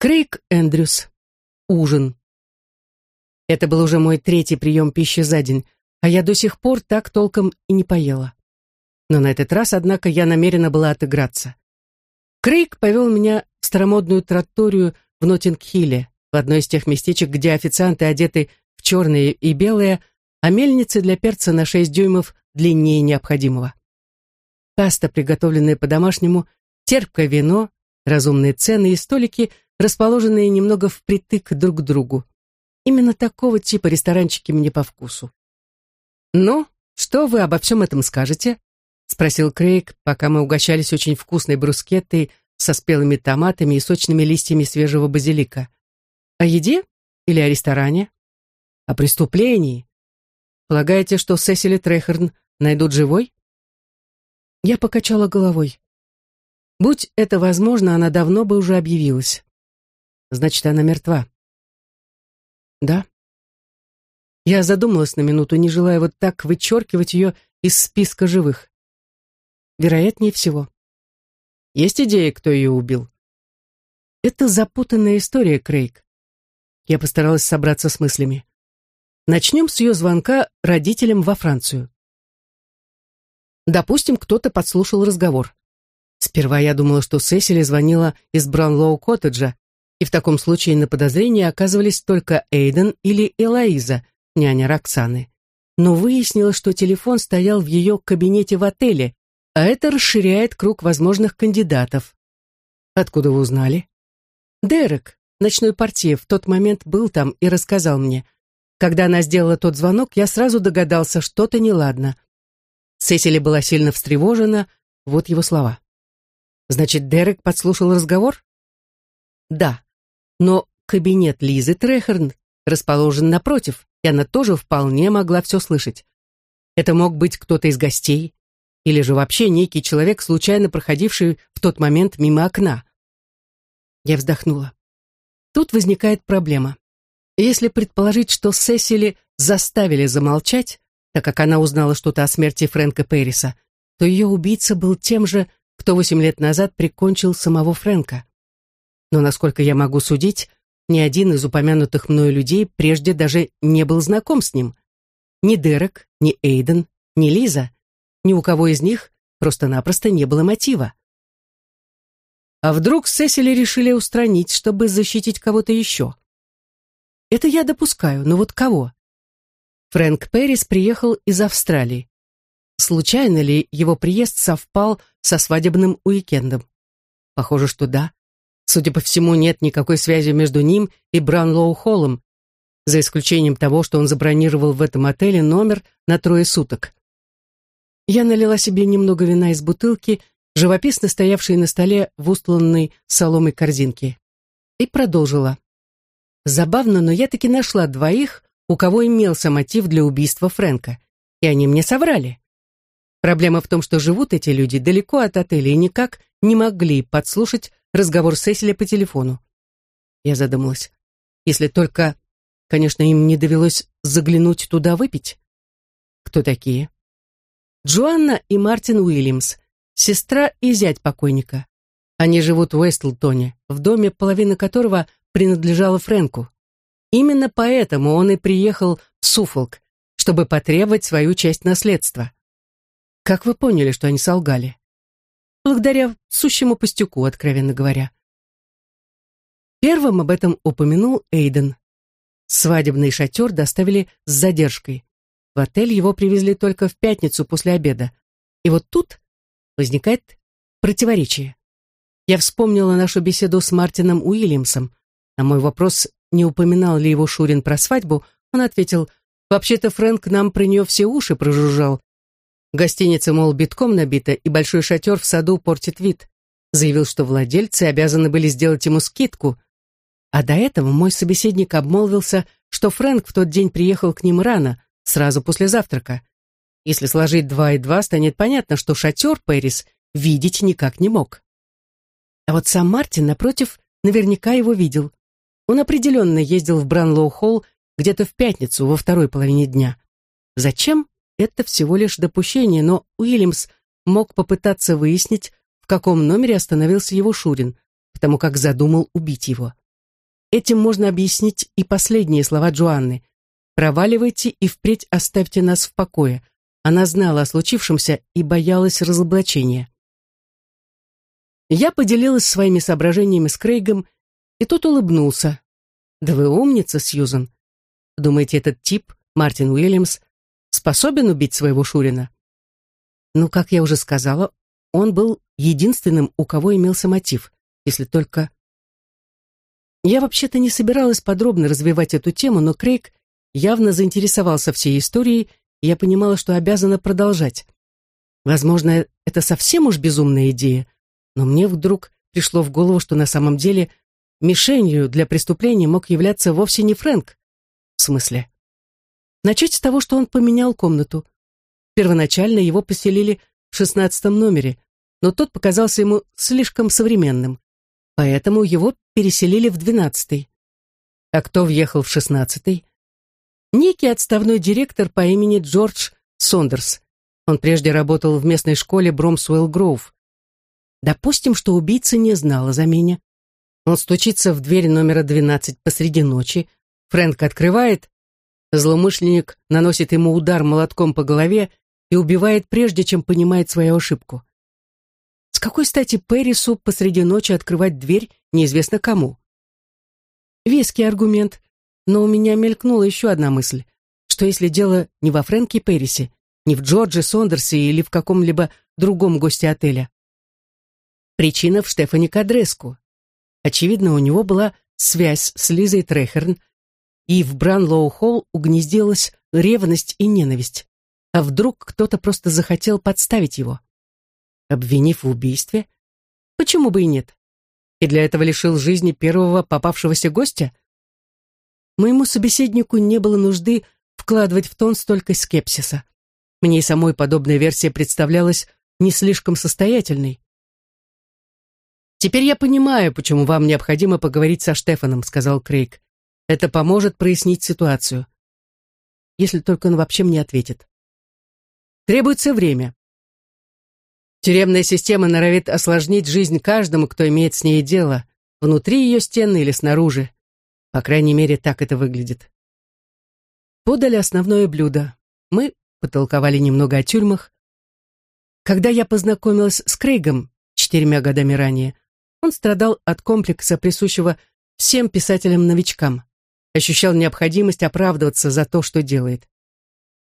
Крейг Эндрюс. Ужин. Это был уже мой третий прием пищи за день, а я до сих пор так толком и не поела. Но на этот раз, однако, я намерена была отыграться. Крейг повел меня в старомодную троторию в Ноттинг-Хилле, в одно из тех местечек, где официанты одеты в черные и белые, а мельницы для перца на 6 дюймов длиннее необходимого. Паста, приготовленная по-домашнему, терпкое вино, разумные цены и столики, расположенные немного впритык друг к другу. Именно такого типа ресторанчики мне по вкусу. «Ну, что вы обо всем этом скажете?» — спросил Крейг, пока мы угощались очень вкусной брускеттой со спелыми томатами и сочными листьями свежего базилика. «О еде или о ресторане?» «О преступлении. Полагаете, что Сесили Трехерн найдут живой?» Я покачала головой. Будь это возможно, она давно бы уже объявилась. Значит, она мертва. Да. Я задумалась на минуту, не желая вот так вычеркивать ее из списка живых. Вероятнее всего. Есть идея, кто ее убил? Это запутанная история, Крейг. Я постаралась собраться с мыслями. Начнем с ее звонка родителям во Францию. Допустим, кто-то подслушал разговор. Сперва я думала, что Сесили звонила из Бранлоу-коттеджа, и в таком случае на подозрении оказывались только Эйден или Элоиза, няня Роксаны. Но выяснилось, что телефон стоял в ее кабинете в отеле, а это расширяет круг возможных кандидатов. Откуда вы узнали? Дерек, ночной портье, в тот момент был там и рассказал мне. Когда она сделала тот звонок, я сразу догадался, что-то неладно. Сесили была сильно встревожена, вот его слова. Значит, Дерек подслушал разговор? Да, но кабинет Лизы Трехерн расположен напротив, и она тоже вполне могла все слышать. Это мог быть кто-то из гостей, или же вообще некий человек, случайно проходивший в тот момент мимо окна. Я вздохнула. Тут возникает проблема. Если предположить, что Сесили заставили замолчать, так как она узнала что-то о смерти Фрэнка Перриса, то ее убийца был тем же, кто восемь лет назад прикончил самого Фрэнка. Но, насколько я могу судить, ни один из упомянутых мною людей прежде даже не был знаком с ним. Ни Дерек, ни Эйден, ни Лиза, ни у кого из них просто-напросто не было мотива. А вдруг Сесили решили устранить, чтобы защитить кого-то еще? Это я допускаю, но вот кого? Фрэнк Перрис приехал из Австралии. Случайно ли его приезд совпал со свадебным уикендом? Похоже, что да. Судя по всему, нет никакой связи между ним и Браунлоу-Холлом, за исключением того, что он забронировал в этом отеле номер на трое суток. Я налила себе немного вина из бутылки, живописно стоявшей на столе в устланной соломой корзинке, и продолжила. Забавно, но я таки нашла двоих, у кого имелся мотив для убийства Фрэнка, и они мне соврали. Проблема в том, что живут эти люди далеко от отеля и никак не могли подслушать разговор Сесили по телефону. Я задумалась. Если только, конечно, им не довелось заглянуть туда выпить. Кто такие? Джоанна и Мартин Уильямс, сестра и зять покойника. Они живут в Уэстлтоне, в доме, половина которого принадлежала Фрэнку. Именно поэтому он и приехал в Суфолк, чтобы потребовать свою часть наследства. Как вы поняли, что они солгали? Благодаря сущему пустяку, откровенно говоря. Первым об этом упомянул Эйден. Свадебный шатер доставили с задержкой. В отель его привезли только в пятницу после обеда. И вот тут возникает противоречие. Я вспомнила нашу беседу с Мартином Уильямсом. На мой вопрос, не упоминал ли его Шурин про свадьбу, он ответил, «Вообще-то Фрэнк нам про нее все уши прожужжал. Гостиница, мол, битком набита, и большой шатер в саду портит вид. Заявил, что владельцы обязаны были сделать ему скидку. А до этого мой собеседник обмолвился, что Фрэнк в тот день приехал к ним рано, сразу после завтрака. Если сложить два и два, станет понятно, что шатер Пэрис видеть никак не мог. А вот сам Мартин, напротив, наверняка его видел. Он определенно ездил в Бранлоу-Холл где-то в пятницу во второй половине дня. Зачем? Это всего лишь допущение, но Уильямс мог попытаться выяснить, в каком номере остановился его Шурин, потому как задумал убить его. этим можно объяснить и последние слова Джоанны. «Проваливайте и впредь оставьте нас в покое». Она знала о случившемся и боялась разоблачения. Я поделилась своими соображениями с Крейгом, и тот улыбнулся. «Да вы умница, Сьюзан. Думаете, этот тип, Мартин Уильямс, способен убить своего Шурина?» Ну, как я уже сказала, он был единственным, у кого имелся мотив, если только... Я вообще-то не собиралась подробно развивать эту тему, но Крейг явно заинтересовался всей историей, и я понимала, что обязана продолжать. Возможно, это совсем уж безумная идея, но мне вдруг пришло в голову, что на самом деле мишенью для преступления мог являться вовсе не Фрэнк. В смысле? Начать с того, что он поменял комнату. Первоначально его поселили в шестнадцатом номере, но тот показался ему слишком современным, поэтому его переселили в двенадцатый. А кто въехал в шестнадцатый? Некий отставной директор по имени Джордж Сондерс. Он прежде работал в местной школе Бромсуэлл Гроув. Допустим, что убийца не знал о замене. Он стучится в дверь номера 12 посреди ночи. Фрэнк открывает. Злоумышленник наносит ему удар молотком по голове и убивает прежде, чем понимает свою ошибку. С какой стати Пэрису посреди ночи открывать дверь неизвестно кому? Веский аргумент, но у меня мелькнула еще одна мысль, что если дело не во Фрэнке Пэрисе, не в Джордже Сондерсе или в каком-либо другом госте отеля, Причина в Штефане Кадреску. Очевидно, у него была связь с Лизой Трехерн, и в Бранлоу-Холл угнездилась ревность и ненависть. А вдруг кто-то просто захотел подставить его? Обвинив в убийстве? Почему бы и нет? И для этого лишил жизни первого попавшегося гостя? Моему собеседнику не было нужды вкладывать в тон столько скепсиса. Мне и самой подобная версия представлялась не слишком состоятельной. «Теперь я понимаю, почему вам необходимо поговорить со Штефаном», — сказал Крейг. «Это поможет прояснить ситуацию. Если только он вообще мне ответит. Требуется время. Тюремная система норовит осложнить жизнь каждому, кто имеет с ней дело, внутри ее стены или снаружи. По крайней мере, так это выглядит. Подали основное блюдо. Мы потолковали немного о тюрьмах. Когда я познакомилась с Крейгом четырьмя годами ранее, он страдал от комплекса, присущего всем писателям-новичкам. Ощущал необходимость оправдываться за то, что делает.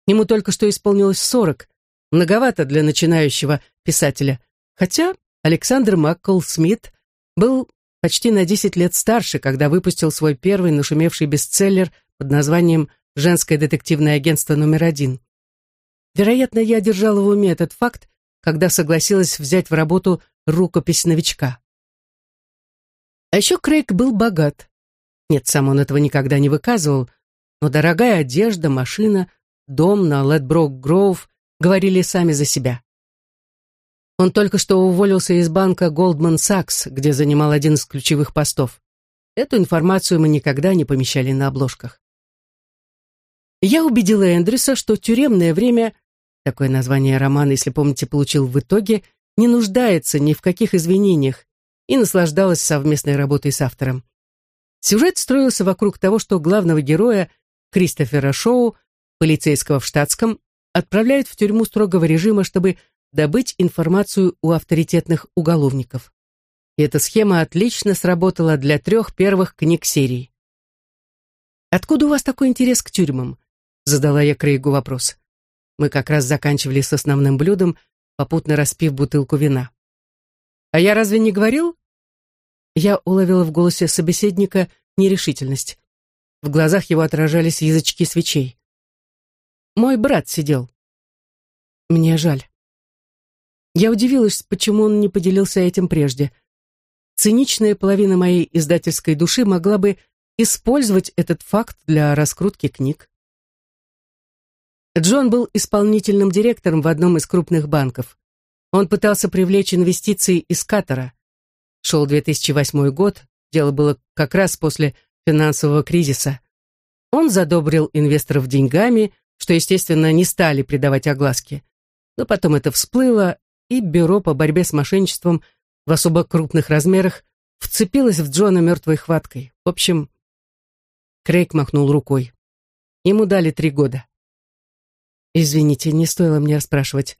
Ему только что исполнилось сорок, многовато для начинающего писателя, хотя Александр Маккол Смит был почти на десять лет старше, когда выпустил свой первый нашумевший бестселлер под названием «Женское детективное агентство номер один». Вероятно, я держала в уме этот факт, когда согласилась взять в работу рукопись новичка. А еще Крейг был богат. Нет, сам он этого никогда не выказывал, но дорогая одежда, машина, дом на Ледброк-Гроув говорили сами за себя. Он только что уволился из банка Goldman Sachs, где занимал один из ключевых постов. Эту информацию мы никогда не помещали на обложках. Я убедила Эндрюса, что тюремное время, такое название романа, если помните, получил в итоге, не нуждается ни в каких извинениях, и наслаждалась совместной работой с автором. Сюжет строился вокруг того, что главного героя, Кристофера Шоу, полицейского в штатском, отправляют в тюрьму строгого режима, чтобы добыть информацию у авторитетных уголовников. И эта схема отлично сработала для трех первых книг серии. «Откуда у вас такой интерес к тюрьмам?» Задала я Крейгу вопрос. Мы как раз заканчивали с основным блюдом, попутно распив бутылку вина. «А я разве не говорил?» Я уловила в голосе собеседника нерешительность. В глазах его отражались язычки свечей. «Мой брат сидел». «Мне жаль». Я удивилась, почему он не поделился этим прежде. Циничная половина моей издательской души могла бы использовать этот факт для раскрутки книг. Джон был исполнительным директором в одном из крупных банков. Он пытался привлечь инвестиции из Катара. Шел 2008 год, дело было как раз после финансового кризиса. Он задобрил инвесторов деньгами, что, естественно, не стали придавать огласке. Но потом это всплыло, и Бюро по борьбе с мошенничеством в особо крупных размерах вцепилась в Джона мертвой хваткой. В общем, Крейг махнул рукой. Ему дали три года. Извините, не стоило мне расспрашивать.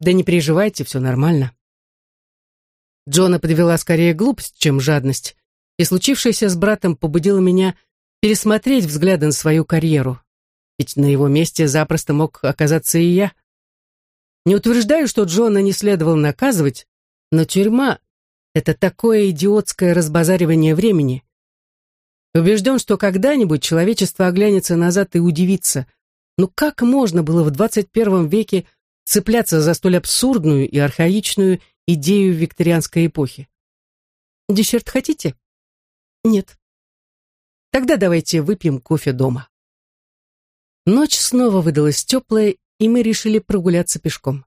Да не переживайте, все нормально. Джона подвела скорее глупость, чем жадность, и случившееся с братом побудило меня пересмотреть взгляды на свою карьеру. Ведь на его месте запросто мог оказаться и я. Не утверждаю, что Джона не следовало наказывать, но тюрьма — это такое идиотское разбазаривание времени. Убежден, что когда-нибудь человечество оглянется назад и удивится. Ну как можно было в 21 веке цепляться за столь абсурдную и архаичную идею викторианской эпохи? Десерт хотите? Нет. Тогда давайте выпьем кофе дома. Ночь снова выдалась теплая, и мы решили прогуляться пешком.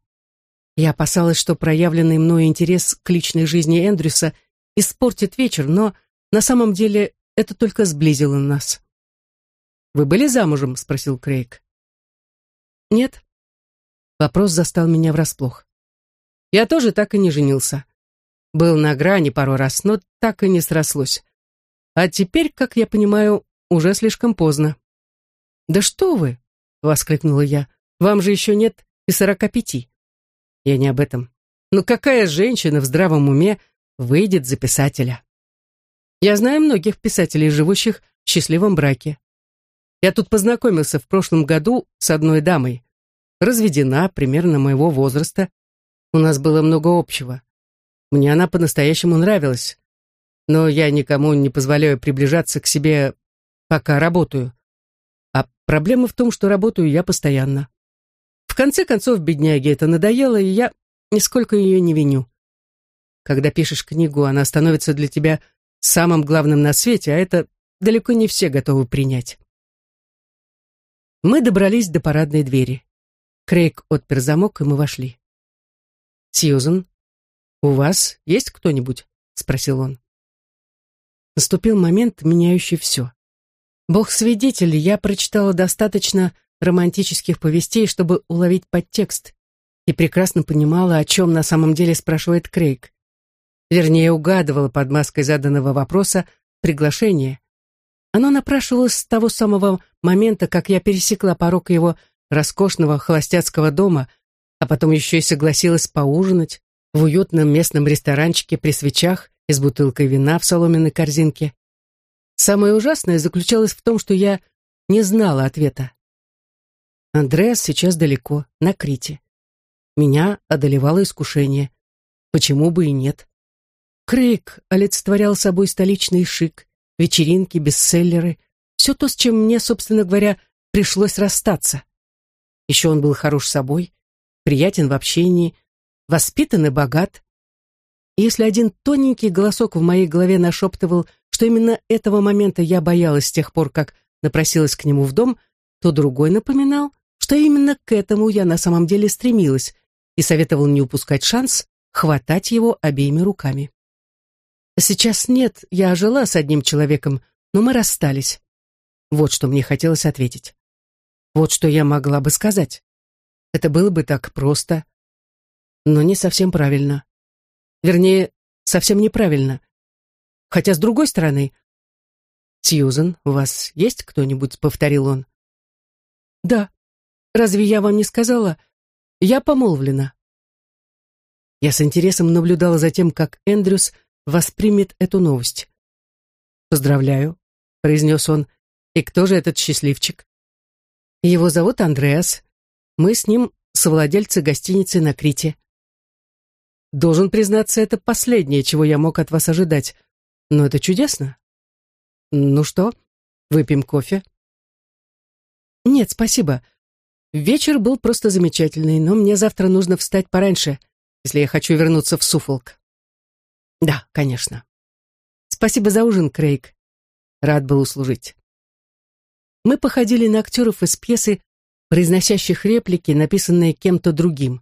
Я опасалась, что проявленный мною интерес к личной жизни Эндрюса испортит вечер, но на самом деле это только сблизило нас. «Вы были замужем?» — спросил Крейг. «Нет». Вопрос застал меня врасплох. Я тоже так и не женился. Был на грани пару раз, но так и не срослось. А теперь, как я понимаю, уже слишком поздно. «Да что вы!» — воскликнула я. «Вам же еще нет и сорока пяти». Я не об этом. Ну какая женщина в здравом уме выйдет за писателя? Я знаю многих писателей, живущих в счастливом браке. Я тут познакомился в прошлом году с одной дамой. Разведена, примерно моего возраста. У нас было много общего. Мне она по-настоящему нравилась. Но я никому не позволяю приближаться к себе, пока работаю. А проблема в том, что работаю я постоянно. В конце концов, бедняге это надоело, и я нисколько ее не виню. Когда пишешь книгу, она становится для тебя самым главным на свете, а это далеко не все готовы принять. Мы добрались до парадной двери. Крейг отпер замок, и мы вошли. «Сьюзен, у вас есть кто-нибудь?» — спросил он. Наступил момент, меняющий все. Бог свидетель, я прочитала достаточно романтических повестей, чтобы уловить подтекст, и прекрасно понимала, о чем на самом деле спрашивает Крейг. Вернее, угадывала под маской заданного вопроса приглашение. Оно напрашивалось с того самого момента, как я пересекла порог его роскошного холостяцкого дома, а потом еще и согласилась поужинать в уютном местном ресторанчике при свечах и с бутылкой вина в соломенной корзинке. Самое ужасное заключалось в том, что я не знала ответа. Андреас сейчас далеко, на Крите. Меня одолевало искушение. Почему бы и нет? Крейг олицетворял собой столичный шик, вечеринки, бестселлеры, все то, с чем мне, собственно говоря, пришлось расстаться. Еще он был хорош собой, приятен в общении, воспитан и богат. И если один тоненький голосок в моей голове нашептывал, что именно этого момента я боялась с тех пор, как напросилась к нему в дом, то другой напоминал, что именно к этому я на самом деле стремилась и советовал не упускать шанс хватать его обеими руками. Сейчас нет, я жила с одним человеком, но мы расстались. Вот что мне хотелось ответить. Вот что я могла бы сказать. Это было бы так просто, но не совсем правильно. Вернее, совсем неправильно. Хотя, с другой стороны... «Сьюзен, у вас есть кто-нибудь?» — повторил он. «Да», Разве я вам не сказала? Я помолвлена. Я с интересом наблюдала за тем, как Эндрюс воспримет эту новость. «Поздравляю», — произнес он. «И кто же этот счастливчик?» «Его зовут Андреас. Мы с ним совладельцы гостиницы на Крите». «Должен признаться, это последнее, чего я мог от вас ожидать. Но это чудесно». «Ну что, выпьем кофе?» «Нет, спасибо. Вечер был просто замечательный, но мне завтра нужно встать пораньше, если я хочу вернуться в Суфолк. Да, конечно. Спасибо за ужин, Крейг. Рад был услужить. Мы походили на актеров из пьесы, произносящих реплики, написанные кем-то другим.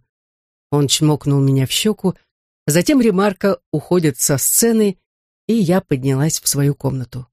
Он чмокнул меня в щеку, затем ремарка уходит со сцены, и я поднялась в свою комнату.